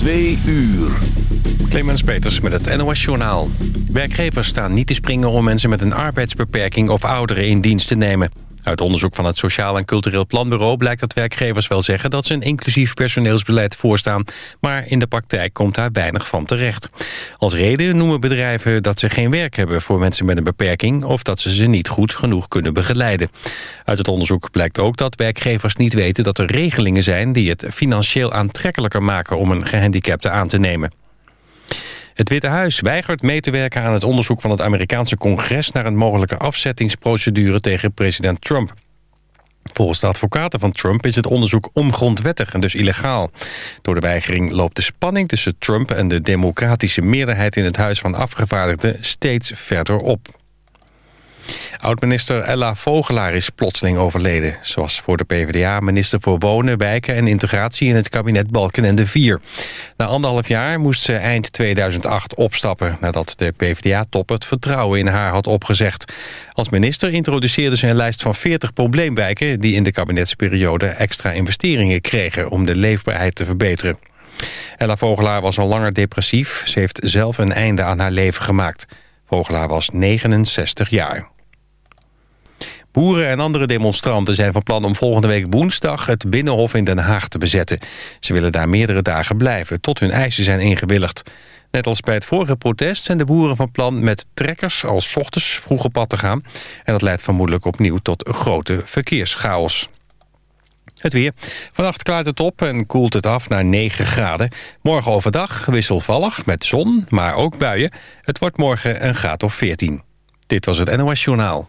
Twee uur. Clemens Peters met het NOS Journaal. Werkgevers staan niet te springen om mensen met een arbeidsbeperking of ouderen in dienst te nemen. Uit onderzoek van het Sociaal en Cultureel Planbureau blijkt dat werkgevers wel zeggen dat ze een inclusief personeelsbeleid voorstaan, maar in de praktijk komt daar weinig van terecht. Als reden noemen bedrijven dat ze geen werk hebben voor mensen met een beperking of dat ze ze niet goed genoeg kunnen begeleiden. Uit het onderzoek blijkt ook dat werkgevers niet weten dat er regelingen zijn die het financieel aantrekkelijker maken om een gehandicapte aan te nemen. Het Witte Huis weigert mee te werken aan het onderzoek van het Amerikaanse congres... naar een mogelijke afzettingsprocedure tegen president Trump. Volgens de advocaten van Trump is het onderzoek ongrondwettig en dus illegaal. Door de weigering loopt de spanning tussen Trump en de democratische meerderheid in het Huis van Afgevaardigden steeds verder op. Oud-minister Ella Vogelaar is plotseling overleden. Zoals voor de PvdA minister voor Wonen, Wijken en Integratie... in het kabinet Balkenende 4. Na anderhalf jaar moest ze eind 2008 opstappen... nadat de PvdA-top het vertrouwen in haar had opgezegd. Als minister introduceerde ze een lijst van 40 probleemwijken... die in de kabinetsperiode extra investeringen kregen... om de leefbaarheid te verbeteren. Ella Vogelaar was al langer depressief. Ze heeft zelf een einde aan haar leven gemaakt. Vogelaar was 69 jaar. Boeren en andere demonstranten zijn van plan om volgende week woensdag het Binnenhof in Den Haag te bezetten. Ze willen daar meerdere dagen blijven, tot hun eisen zijn ingewilligd. Net als bij het vorige protest zijn de boeren van plan met trekkers als ochtends vroeg op pad te gaan. En dat leidt vermoedelijk opnieuw tot grote verkeerschaos. Het weer. Vannacht klaart het op en koelt het af naar 9 graden. Morgen overdag wisselvallig met zon, maar ook buien. Het wordt morgen een graad of 14. Dit was het NOS Journaal.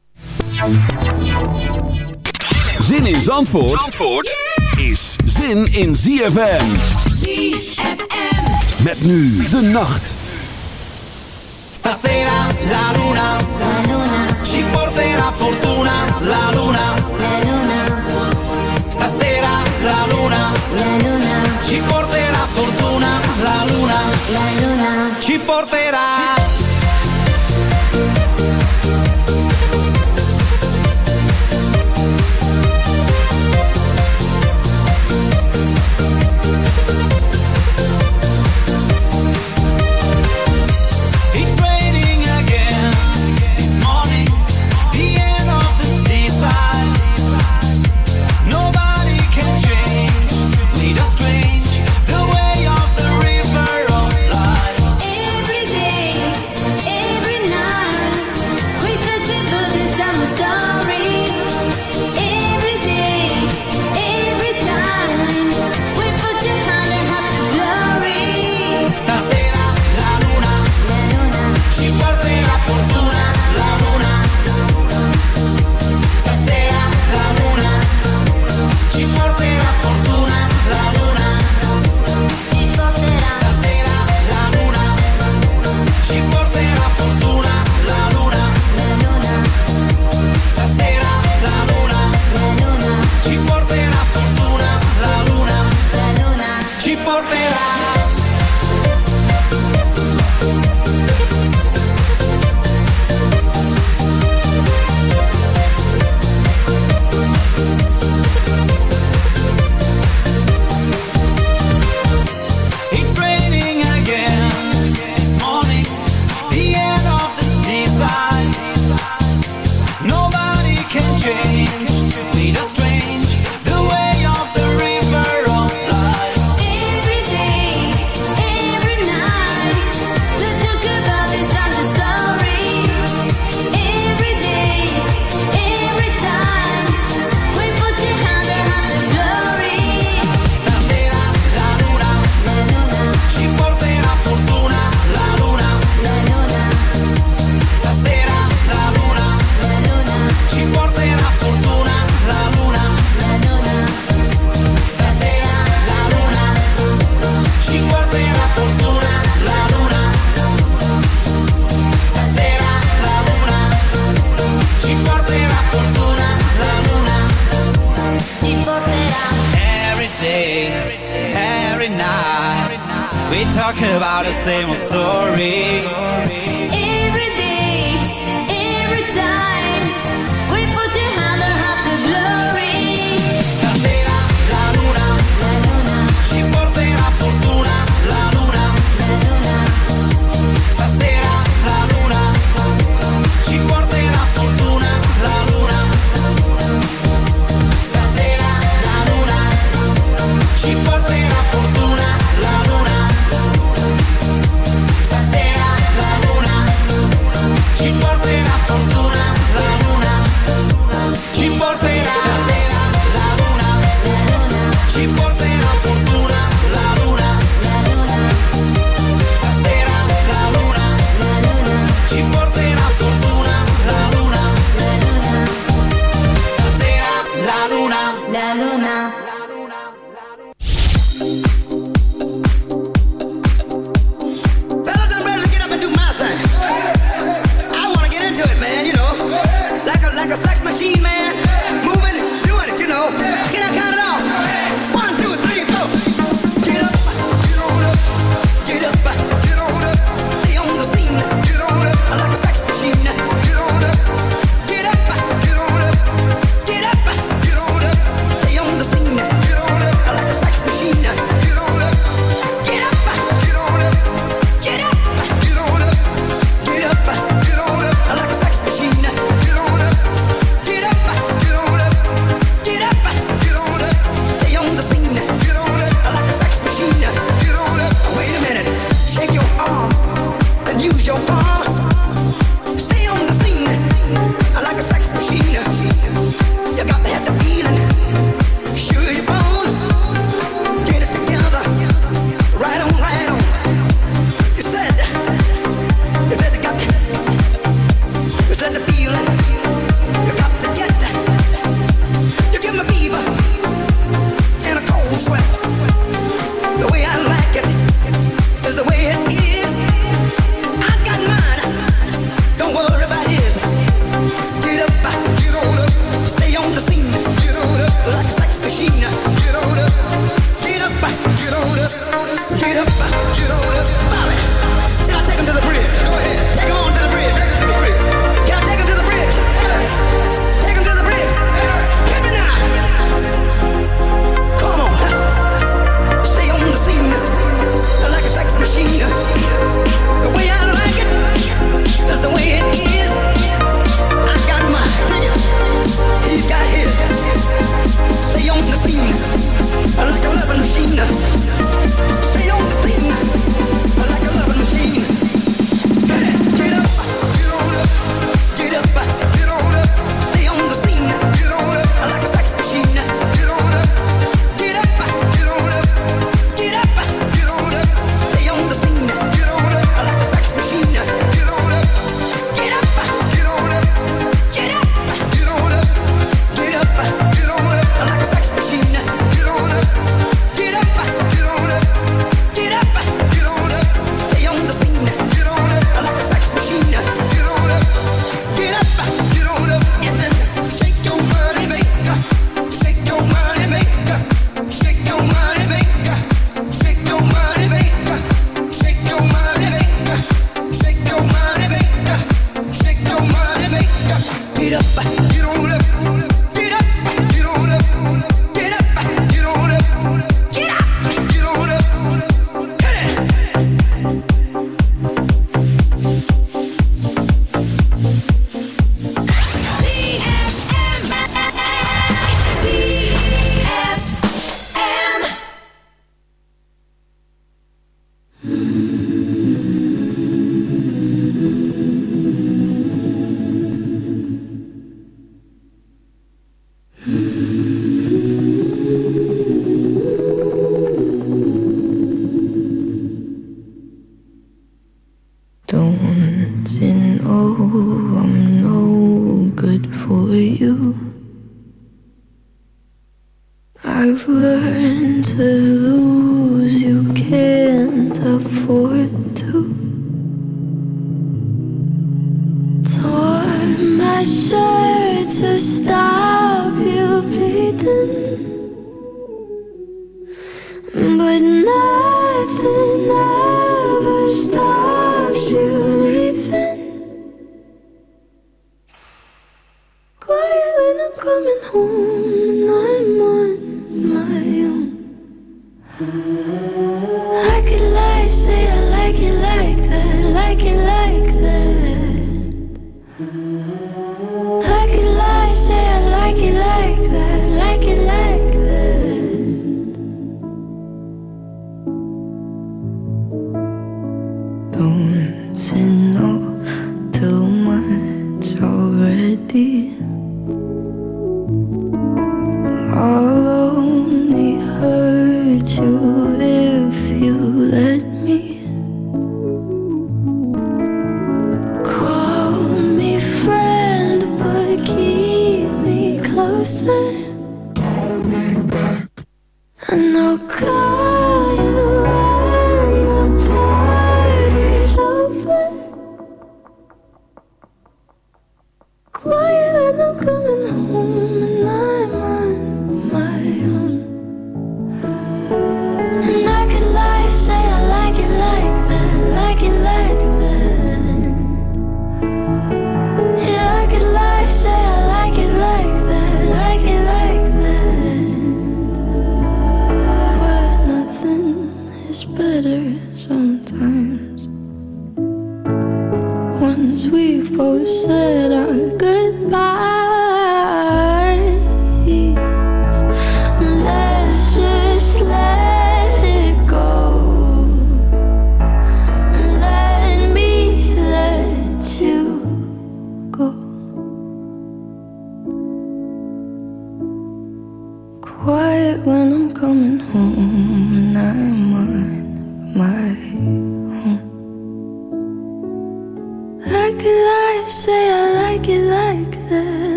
Zin in Zandvoort, Zandvoort is zin in ZFM. ZFM. Met nu de nacht. Stasera la luna, La luna, ci porterà fortuna, la luna. la luna, Stasera la luna, la luna, ci porterà fortuna, la luna. la luna. Ci porterà.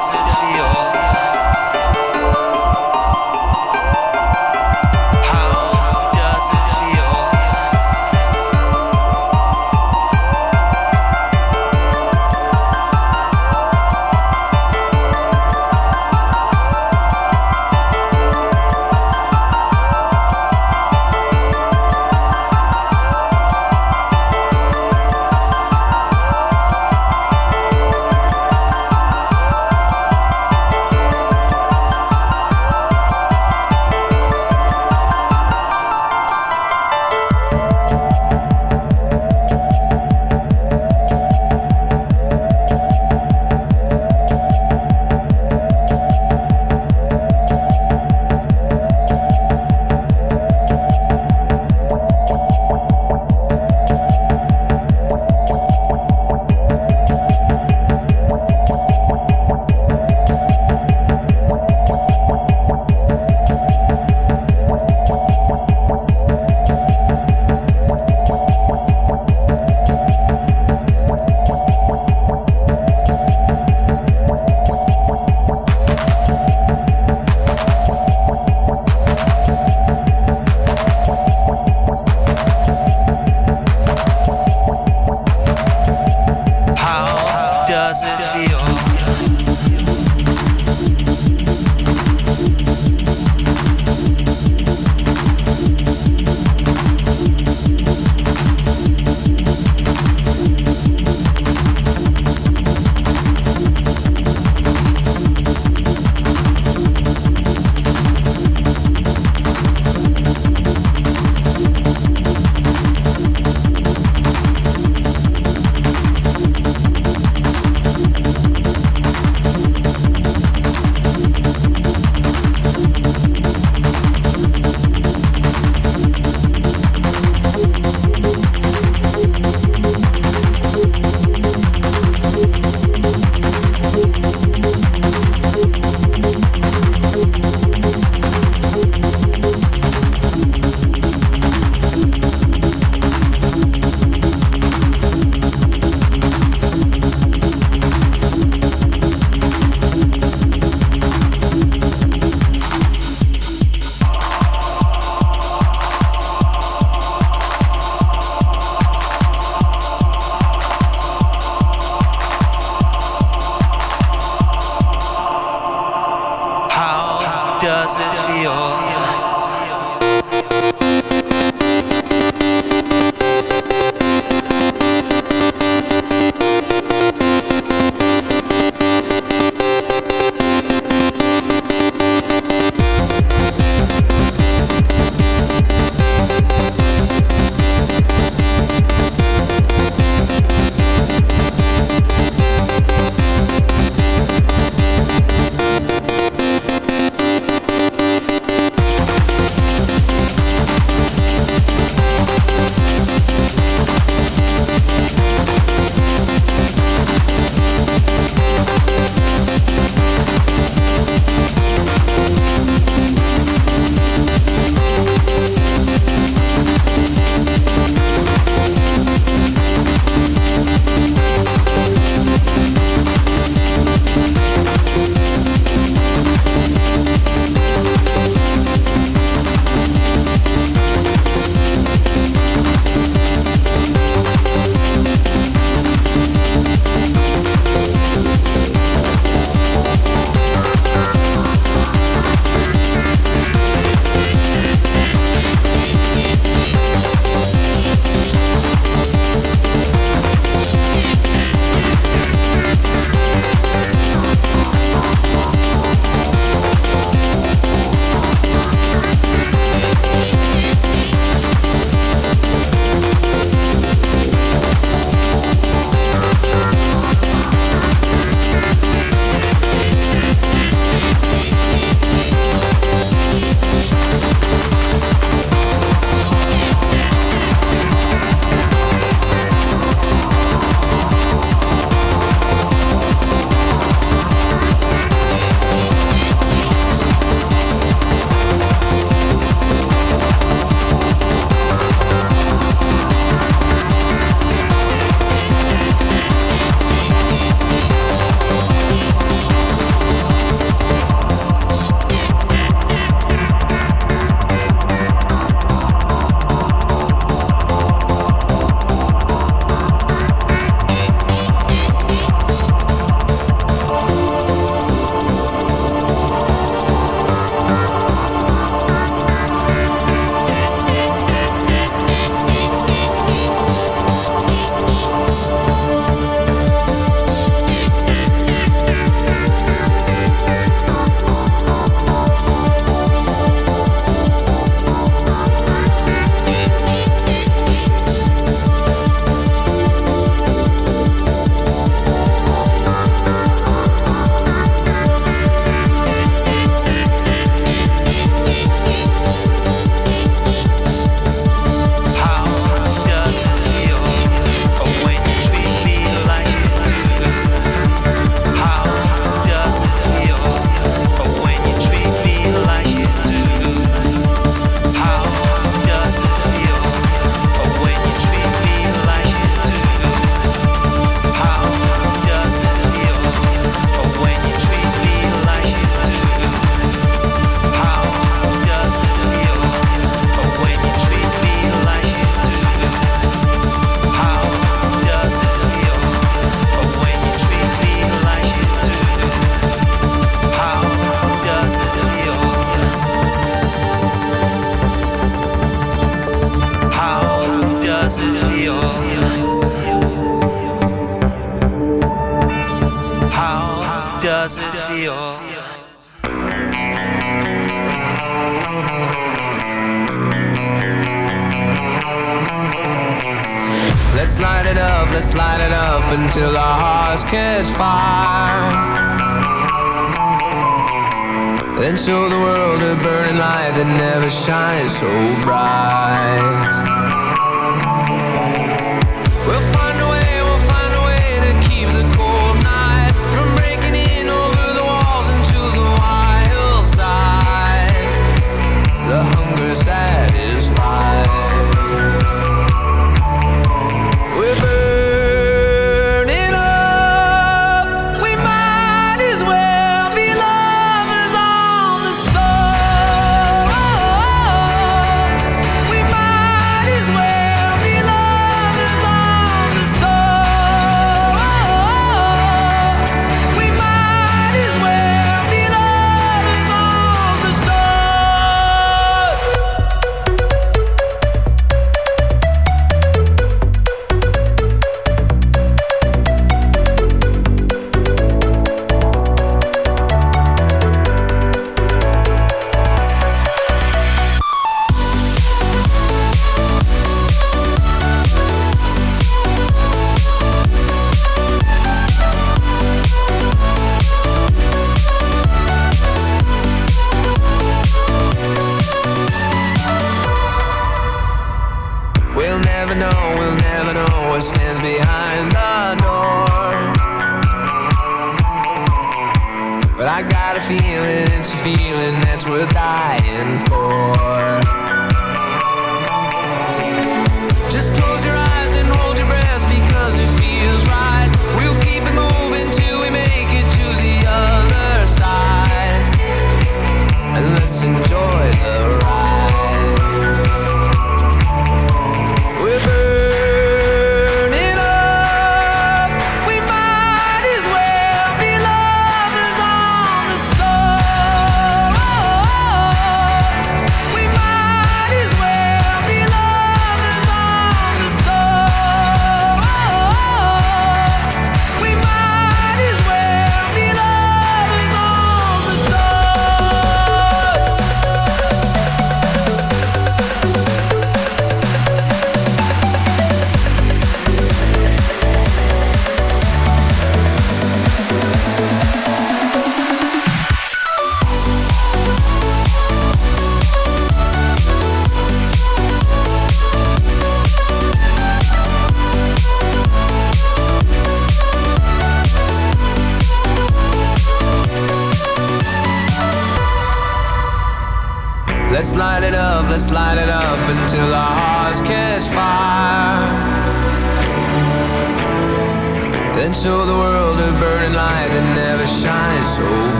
does it feel?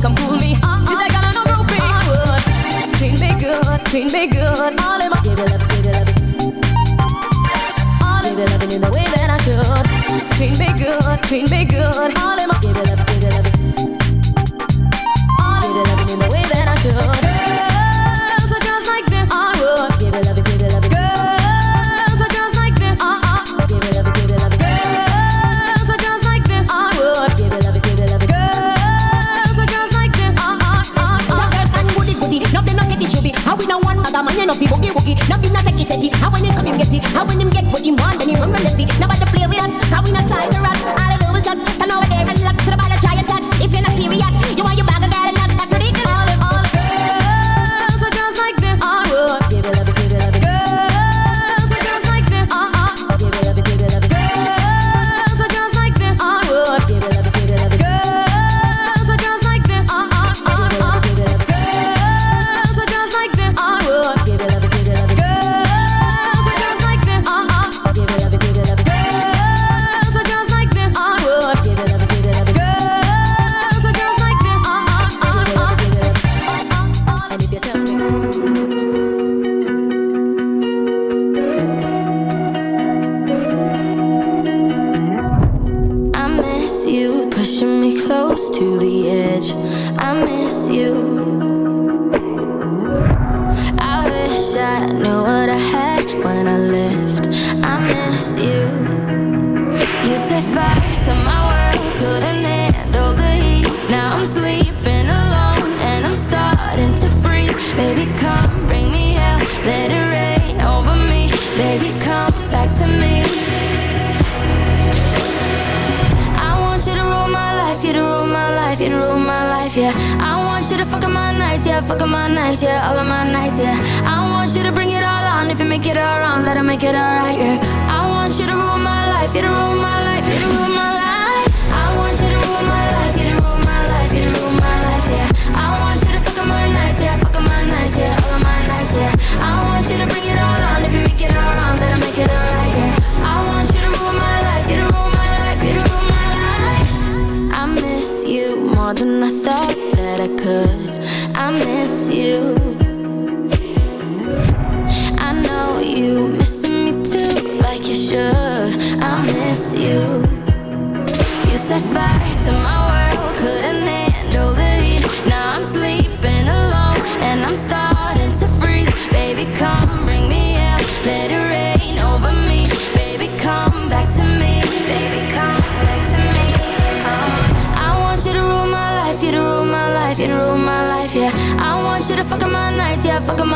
come pull me up. She's like, I don't know, uh-huh. rope wood. Treat me good, treat me good. All in my Give it up, give it up. All in my Give it up in the way that I should. Treat me good, treat me good. All in my How when him get what you want?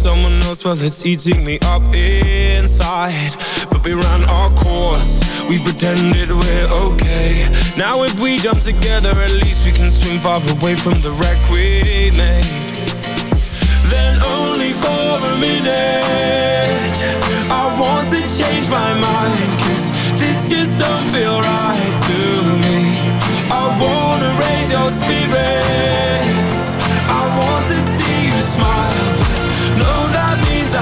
someone else. While it's eating me up inside. But we ran our course, we pretended we're okay. Now if we jump together at least we can swim far away from the wreck we made. Then only for a minute I want to change my mind Cause this just don't feel right to me. I wanna raise your spirits. I want to see you smile.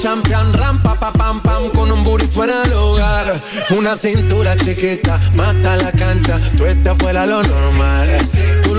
champion, rampa, pa, pam, pam, con un booty fuera del hogar. Una cintura chiquita, mata la cancha, tú estás fuera lo normal.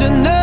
listen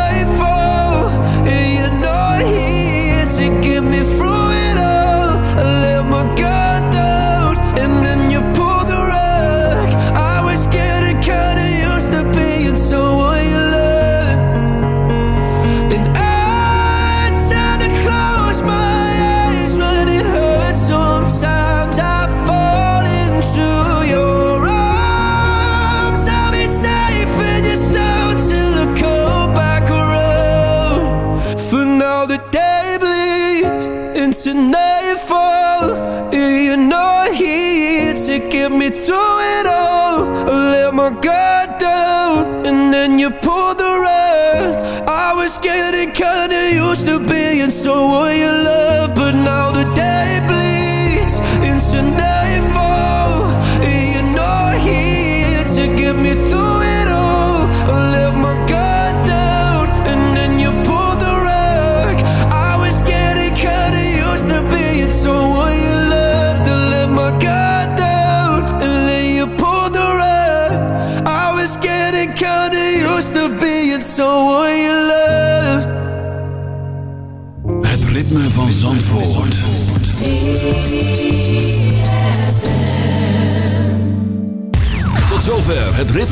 So will you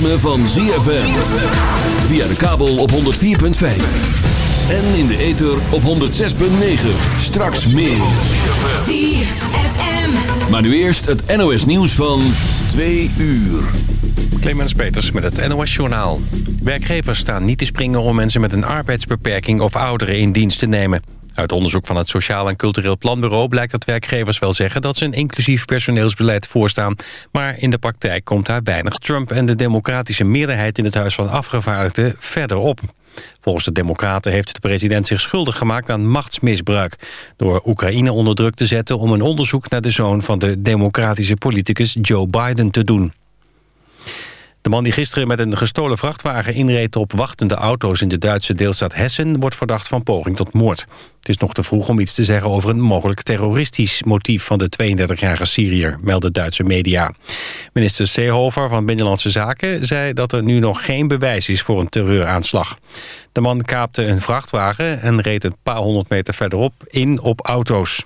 ritme van ZFM. Via de kabel op 104.5. En in de ether op 106.9. Straks meer. ZFM. Maar nu eerst het NOS nieuws van 2 uur. Clemens Peters met het NOS Journaal. Werkgevers staan niet te springen om mensen met een arbeidsbeperking of ouderen in dienst te nemen. Uit onderzoek van het Sociaal en Cultureel Planbureau blijkt dat werkgevers wel zeggen dat ze een inclusief personeelsbeleid voorstaan. Maar in de praktijk komt daar weinig Trump en de democratische meerderheid in het Huis van Afgevaardigden verder op. Volgens de Democraten heeft de president zich schuldig gemaakt aan machtsmisbruik... door Oekraïne onder druk te zetten om een onderzoek naar de zoon van de democratische politicus Joe Biden te doen. De man die gisteren met een gestolen vrachtwagen inreed op wachtende auto's in de Duitse deelstaat Hessen wordt verdacht van poging tot moord. Het is nog te vroeg om iets te zeggen over een mogelijk terroristisch motief van de 32-jarige Syriër, melden Duitse media. Minister Seehofer van Binnenlandse Zaken zei dat er nu nog geen bewijs is voor een terreuraanslag. De man kaapte een vrachtwagen en reed een paar honderd meter verderop in op auto's.